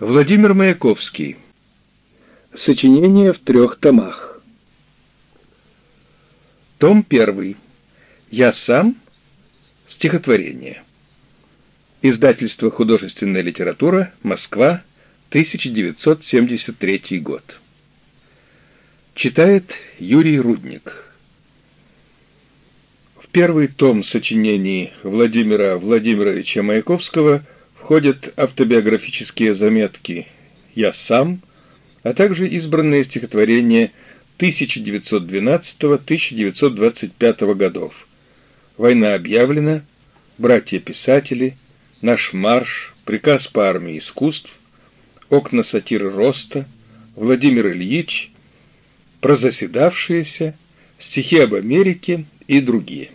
Владимир Маяковский. Сочинение в трех томах. Том первый. Я сам. Стихотворение. Издательство «Художественная литература», Москва, 1973 год. Читает Юрий Рудник. В первый том сочинений Владимира Владимировича Маяковского – входят автобиографические заметки «Я сам», а также избранные стихотворения 1912-1925 годов «Война объявлена», «Братья-писатели», «Наш марш», «Приказ по армии искусств», «Окна сатиры роста», «Владимир Ильич», «Прозаседавшиеся», «Стихи об Америке» и другие.